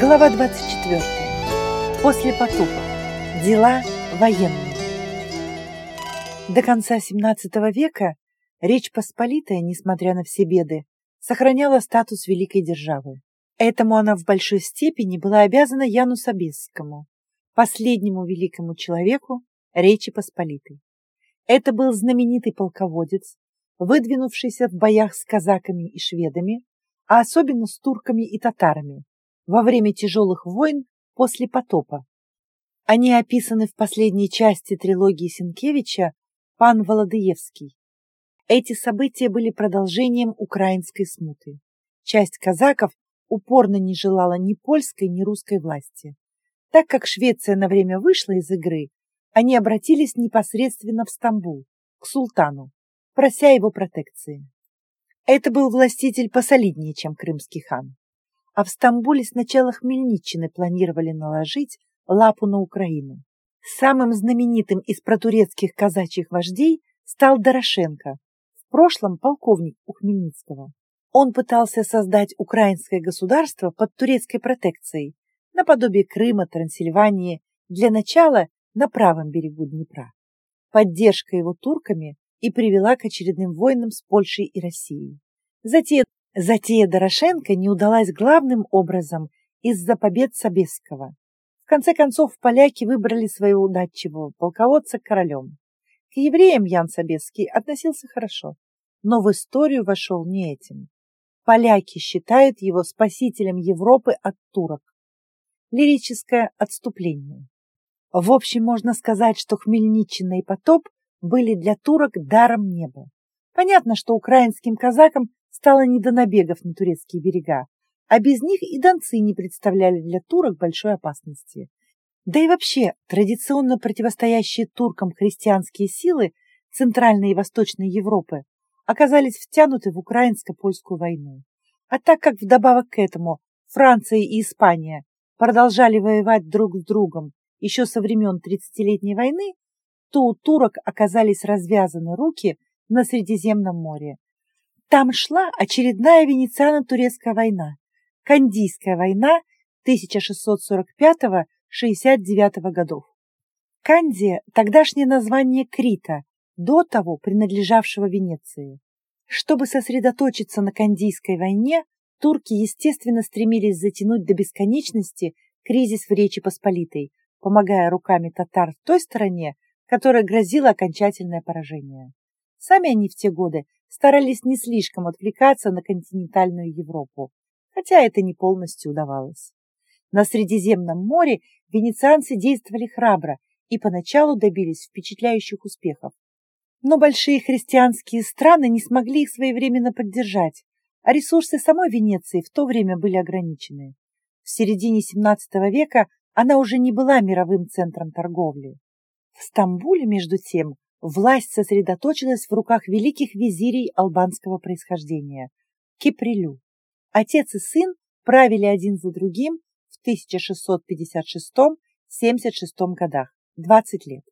Глава 24. После потопа. Дела военные. До конца XVII века Речь Посполитая, несмотря на все беды, сохраняла статус великой державы. Этому она в большой степени была обязана Яну Собесскому, последнему великому человеку Речи Посполитой. Это был знаменитый полководец, выдвинувшийся в боях с казаками и шведами, а особенно с турками и татарами, во время тяжелых войн после потопа. Они описаны в последней части трилогии Сенкевича «Пан Володыевский». Эти события были продолжением украинской смуты. Часть казаков упорно не желала ни польской, ни русской власти. Так как Швеция на время вышла из игры, они обратились непосредственно в Стамбул, к султану, прося его протекции. Это был властитель посолиднее, чем крымский хан а в Стамбуле сначала Хмельниччины планировали наложить лапу на Украину. Самым знаменитым из протурецких казачьих вождей стал Дорошенко, в прошлом полковник у Хмельницкого. Он пытался создать украинское государство под турецкой протекцией, наподобие Крыма, Трансильвании, для начала на правом берегу Днепра. Поддержка его турками и привела к очередным войнам с Польшей и Россией. Затем Затея Дорошенко не удалась главным образом из-за побед Собесского. В конце концов, поляки выбрали своего удачливого полководца королем. К евреям Ян Собесский относился хорошо, но в историю вошел не этим. Поляки считают его спасителем Европы от турок. Лирическое отступление. В общем, можно сказать, что Хмельниччина и потоп были для турок даром неба. Понятно, что украинским казакам стало не до набегов на турецкие берега, а без них и донцы не представляли для турок большой опасности. Да и вообще, традиционно противостоящие туркам христианские силы Центральной и Восточной Европы оказались втянуты в украинско-польскую войну. А так как вдобавок к этому Франция и Испания продолжали воевать друг с другом еще со времен Тридцатилетней войны, то у турок оказались развязаны руки на Средиземном море, там шла очередная венециано-турецкая война, Кандийская война 1645-69 годов. Кандия – тогдашнее название Крита, до того принадлежавшего Венеции. Чтобы сосредоточиться на Кандийской войне, турки, естественно, стремились затянуть до бесконечности кризис в Речи Посполитой, помогая руками татар в той стороне, которой грозило окончательное поражение. Сами они в те годы старались не слишком отвлекаться на континентальную Европу, хотя это не полностью удавалось. На Средиземном море венецианцы действовали храбро и поначалу добились впечатляющих успехов. Но большие христианские страны не смогли их своевременно поддержать, а ресурсы самой Венеции в то время были ограничены. В середине XVII века она уже не была мировым центром торговли. В Стамбуле, между тем, власть сосредоточилась в руках великих визирей албанского происхождения – Киприлю. Отец и сын правили один за другим в 1656-76 годах, 20 лет.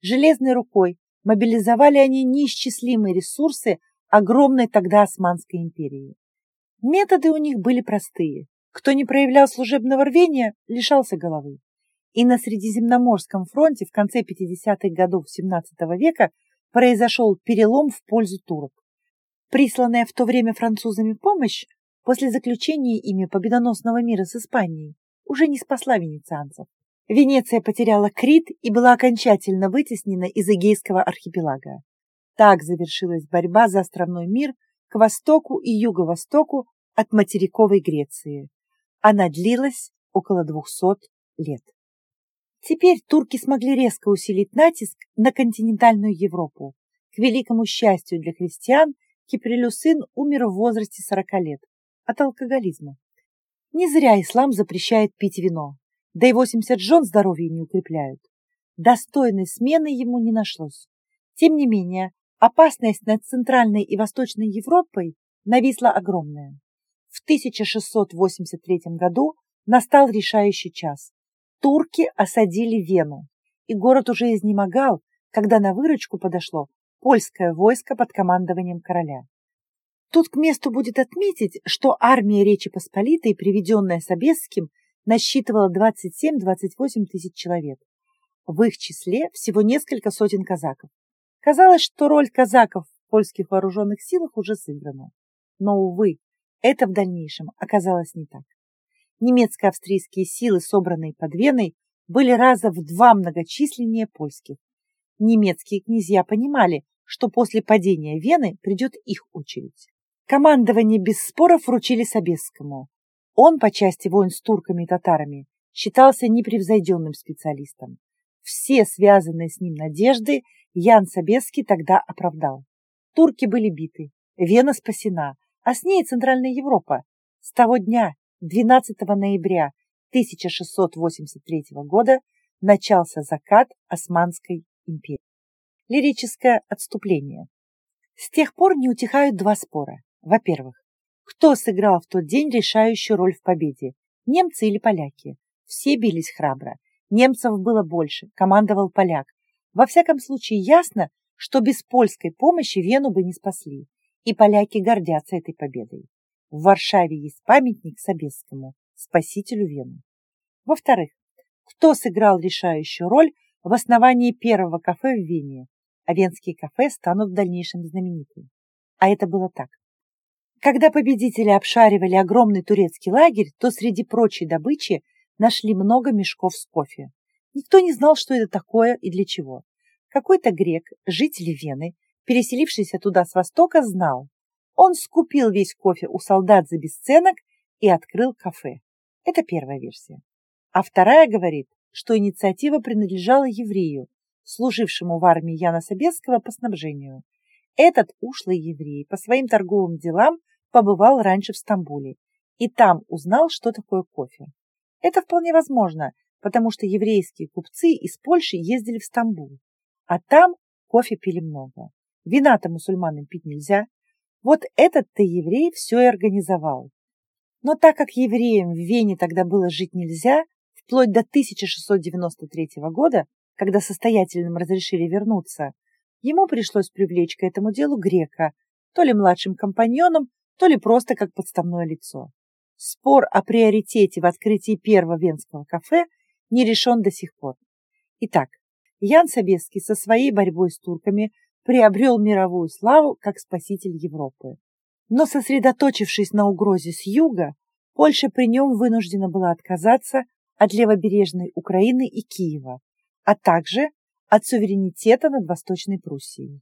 Железной рукой мобилизовали они неисчислимые ресурсы огромной тогда Османской империи. Методы у них были простые. Кто не проявлял служебного рвения, лишался головы и на Средиземноморском фронте в конце 50-х годов XVII века произошел перелом в пользу турок. Присланная в то время французами помощь после заключения ими победоносного мира с Испанией уже не спасла венецианцев. Венеция потеряла Крит и была окончательно вытеснена из Эгейского архипелага. Так завершилась борьба за островной мир к востоку и юго-востоку от материковой Греции. Она длилась около 200 лет. Теперь турки смогли резко усилить натиск на континентальную Европу. К великому счастью для христиан, Киприлю сын умер в возрасте 40 лет от алкоголизма. Не зря ислам запрещает пить вино, да и 80 жен здоровья не укрепляют. Достойной смены ему не нашлось. Тем не менее, опасность над Центральной и Восточной Европой нависла огромная. В 1683 году настал решающий час. Турки осадили Вену, и город уже изнемогал, когда на выручку подошло польское войско под командованием короля. Тут к месту будет отметить, что армия Речи Посполитой, приведенная Собесским, насчитывала 27-28 тысяч человек. В их числе всего несколько сотен казаков. Казалось, что роль казаков в польских вооруженных силах уже сыграна. Но, увы, это в дальнейшем оказалось не так. Немецко-австрийские силы, собранные под Веной, были раза в два многочисленнее польских. Немецкие князья понимали, что после падения Вены придет их очередь. Командование без споров вручили Собесскому. Он по части войн с турками и татарами считался непревзойденным специалистом. Все связанные с ним надежды Ян Собесский тогда оправдал. Турки были биты, Вена спасена, а с ней Центральная Европа. С того дня, 12 ноября 1683 года, начался закат Османской империи. Лирическое отступление. С тех пор не утихают два спора. Во-первых, кто сыграл в тот день решающую роль в победе? Немцы или поляки? Все бились храбро. Немцев было больше, командовал поляк. Во всяком случае, ясно, что без польской помощи Вену бы не спасли. И поляки гордятся этой победой. В Варшаве есть памятник Собесскому, спасителю Вены. Во-вторых, кто сыграл решающую роль в основании первого кафе в Вене, а венские кафе станут в дальнейшем знаменитыми. А это было так. Когда победители обшаривали огромный турецкий лагерь, то среди прочей добычи нашли много мешков с кофе. Никто не знал, что это такое и для чего. Какой-то грек, житель Вены, переселившийся туда с востока, знал. Он скупил весь кофе у солдат за бесценок и открыл кафе. Это первая версия. А вторая говорит, что инициатива принадлежала еврею, служившему в армии Яна Собесского по снабжению. Этот ушлый еврей по своим торговым делам побывал раньше в Стамбуле и там узнал, что такое кофе. Это вполне возможно, потому что еврейские купцы из Польши ездили в Стамбул, а там кофе пили много. Вина-то мусульманам пить нельзя. Вот этот-то еврей все и организовал. Но так как евреям в Вене тогда было жить нельзя, вплоть до 1693 года, когда состоятельным разрешили вернуться, ему пришлось привлечь к этому делу грека, то ли младшим компаньоном, то ли просто как подставное лицо. Спор о приоритете в открытии первого венского кафе не решен до сих пор. Итак, Ян Собеский со своей борьбой с турками приобрел мировую славу как спаситель Европы. Но сосредоточившись на угрозе с юга, Польша при нем вынуждена была отказаться от левобережной Украины и Киева, а также от суверенитета над Восточной Пруссией.